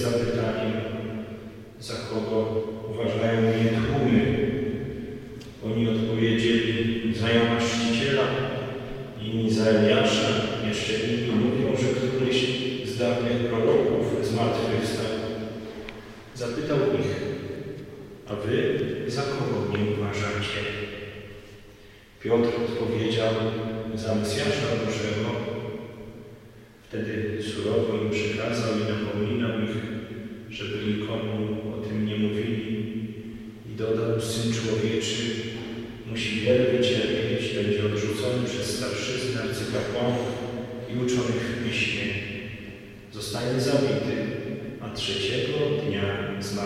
zapytaniem, za kogo uważają mnie tłumy. Oni odpowiedzieli za Jana Chrzciciela, inni za Eliasza, jeszcze inni mówią, że któryś z dawnych proroków zmartwychwstał. Zapytał ich, a wy za kogo mnie uważacie? Piotr odpowiedział, za Mesjasza Bożego. Wtedy surowo im przykazał i napominał ich, żeby nikomu o tym nie mówili. I dodał, Syn Człowieczy musi wiele wycierpieć, będzie odrzucony przez starszyznę, arcykapłanów i uczonych w Piśmie. Zostanie zabity, a trzeciego dnia zmartwychwstanie.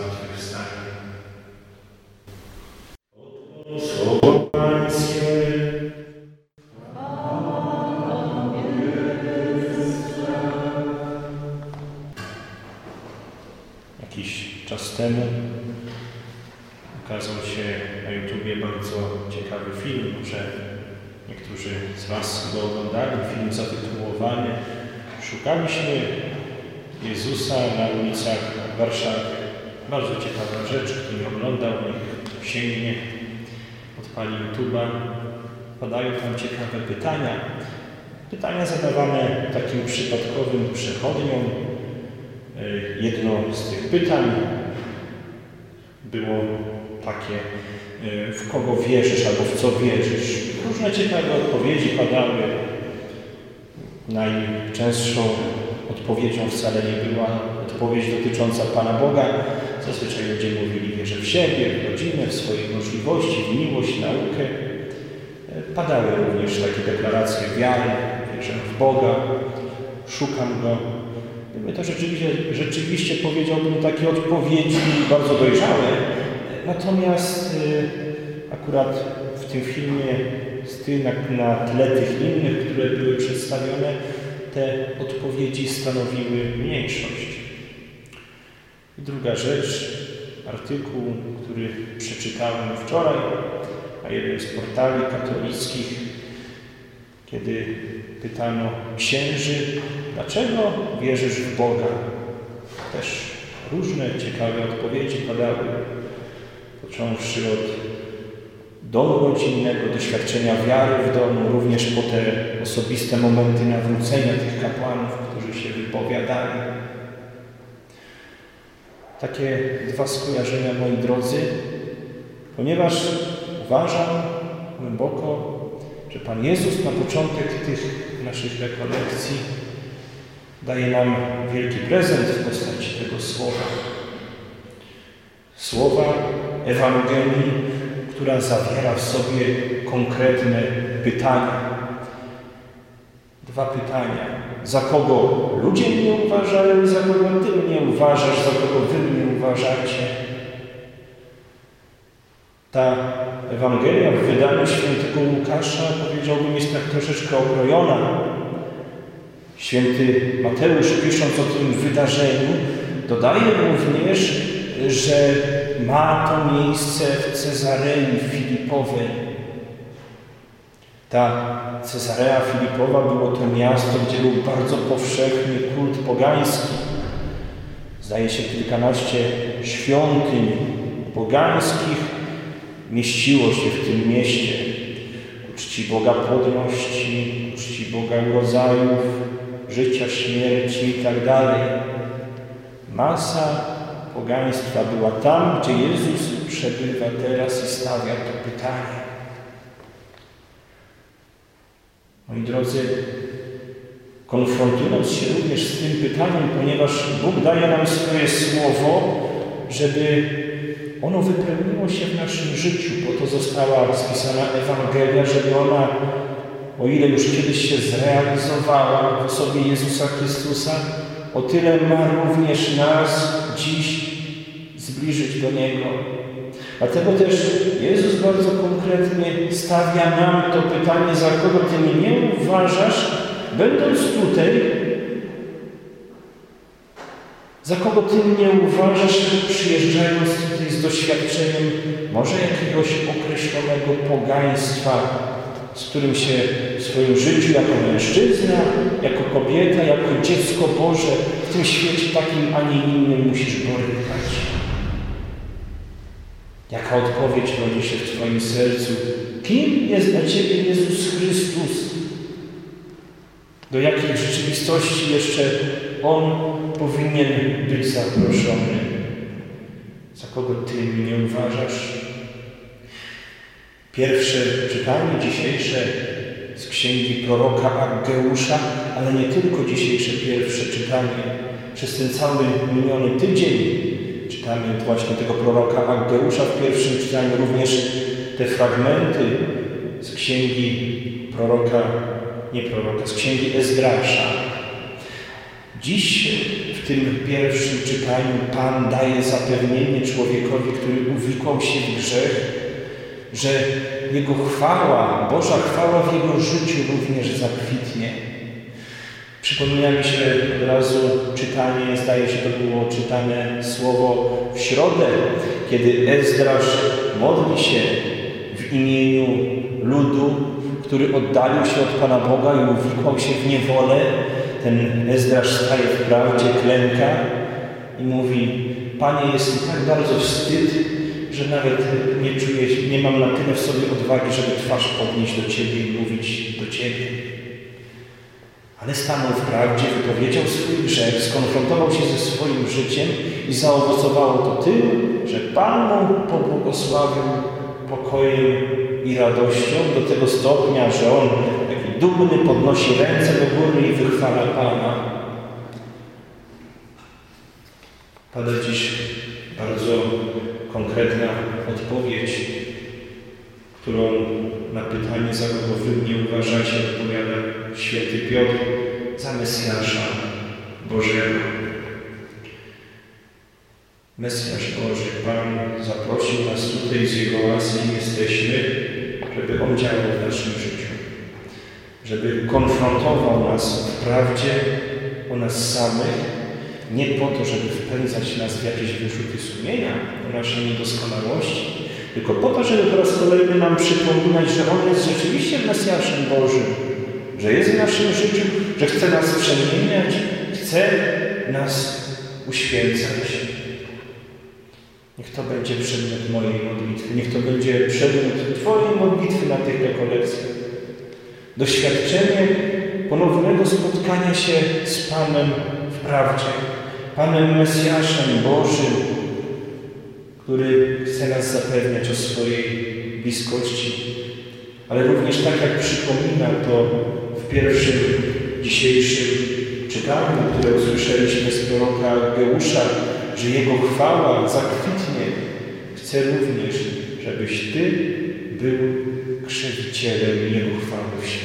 Ukazał się na YouTubie bardzo ciekawy film, że niektórzy z Was go oglądali, film zatytułowany Szukaliśmy Jezusa na ulicach Warszawy. Bardzo ciekawa rzecz, kto nie oglądał, niech sięgnie, odpali YouTube'a. Padają tam ciekawe pytania. Pytania zadawane takim przypadkowym przechodniom. E, Jedno z tych pytań było takie, e, w kogo wierzysz albo w co wierzysz. Różne ciekawe odpowiedzi padały. Najczęstszą odpowiedzią wcale nie była odpowiedź dotycząca Pana Boga. Zazwyczaj ludzie mówili, wierzę w siebie, w rodzinę, w swoje możliwości, w miłość, naukę. E, Padały również takie deklaracje wiary, wierzę w Boga, szukam Go. Gdyby to rzeczywiście, rzeczywiście powiedziałbym takie odpowiedzi bardzo dojrzałe. Natomiast y, akurat w tym filmie na, na tle tych innych, które były przedstawione, te odpowiedzi stanowiły mniejszość. I druga rzecz, artykuł, który przeczytałem wczoraj na jednym z portali katolickich, kiedy pytano księży, dlaczego wierzysz w Boga? Też różne ciekawe odpowiedzi padały, począwszy od domu rodzinnego, doświadczenia wiary w domu, również po te osobiste momenty nawrócenia tych kapłanów, którzy się wypowiadali. Takie dwa skojarzenia, moi drodzy, ponieważ uważam głęboko, że Pan Jezus na początek tych naszych rekolekcji daje nam wielki prezent w postaci tego słowa. Słowa Ewangelii, która zawiera w sobie konkretne pytania. Dwa pytania. Za kogo ludzie mnie uważają za kogo Ty mnie uważasz, za kogo Wy mnie uważacie? Ta Ewangelia w wydaniu świętego Łukasza, powiedziałbym, jest tak troszeczkę okrojona. Święty Mateusz, pisząc o tym wydarzeniu, dodaje również, że ma to miejsce w Cezarei Filipowej. Ta Cezarea Filipowa było to miasto, gdzie był bardzo powszechny kult pogański. Zdaje się kilkanaście świątyń pogańskich mieściło się w tym mieście. Ku czci Boga płodności, ku czci Boga urodzajów, życia, śmierci itd. Masa pogaństwa była tam, gdzie Jezus przebywa teraz i stawia to pytanie. Moi drodzy, konfrontując się również z tym pytaniem, ponieważ Bóg daje nam swoje słowo, żeby ono wypełniło się w naszym życiu. Po to została spisana Ewangelia, żeby ona, o ile już kiedyś się zrealizowała w osobie Jezusa Chrystusa, o tyle ma również nas dziś zbliżyć do Niego. Dlatego też Jezus bardzo konkretnie stawia nam to pytanie, za kogo Ty mnie uważasz, będąc tutaj, za kogo Ty mnie uważasz, przyjeżdżając tutaj z doświadczeniem może jakiegoś określonego pogaństwa, z którym się w swoim życiu jako mężczyzna, jako kobieta, jako dziecko Boże w tym świecie takim, a nie innym musisz borykać. Jaka odpowiedź rodzi się w Twoim sercu? Kim jest dla Ciebie Jezus Chrystus? Do jakich rzeczywistości jeszcze On powinien być zaproszony? Za kogo Ty mnie uważasz? Pierwsze czytanie dzisiejsze z księgi proroka Aggeusza, ale nie tylko dzisiejsze pierwsze czytanie. Przez ten cały miniony tydzień czytamy właśnie tego proroka Aggeusza w pierwszym czytaniu, również te fragmenty z księgi proroka, nie proroka, z księgi Ezdrasza. Dziś w tym pierwszym czytaniu Pan daje zapewnienie człowiekowi, który uwikłał się w grzech, że Jego chwała, Boża chwała w Jego życiu również zakwitnie. Przypomina mi się od razu czytanie, zdaje się to było czytane słowo w środę, kiedy Ezdrasz modli się w imieniu ludu, który oddalił się od Pana Boga i uwikłał się w niewolę. Ten Ezdrasz staje w prawdzie, klęka i mówi, Panie, jest mi tak bardzo wstyd, że nawet nie czuję, nie mam na tyle w sobie odwagi, żeby twarz podnieść do Ciebie i mówić do Ciebie. Ale stanął w prawdzie, wypowiedział swój grzech, skonfrontował się ze swoim życiem i zaowocowało to tym, że Pan mu pobłogosławił pokojem i radością do tego stopnia, że on taki dumny podnosi ręce do góry i wychwala Pana. Pada dziś bardzo konkretna odpowiedź, którą na pytanie, za kogo wy mnie uważacie, odpowiada święty Piotr, za Mesjasza Bożego. Mesjasz Boży, Pan zaprosił nas tutaj z Jego łaski, jesteśmy, żeby On działał w naszym życiu. Żeby konfrontował nas w prawdzie o nas samych, nie po to, żeby wpędzać nas w jakieś wyrzuty sumienia o naszej niedoskonałości, tylko po to, żeby po raz kolejny nam przypominać, że On jest rzeczywiście Mesjaszem Bożym, że jest w naszym życiu, że chce nas przemieniać, chce nas uświęcać. Niech to będzie przedmiot mojej modlitwy, niech to będzie przedmiot Twojej modlitwy na tych rekolekcjach. Doświadczenie ponownego spotkania się z Panem w prawdzie, Panem Mesjaszem Bożym, który chce nas zapewniać o swojej bliskości. Ale również tak jak przypomina to w pierwszym dzisiejszym czytaniu, które usłyszeliśmy z proroka Geusza, że Jego chwała zakwitnie. Chcę również, żebyś Ty był krzewicielem Jego chwały w świecie.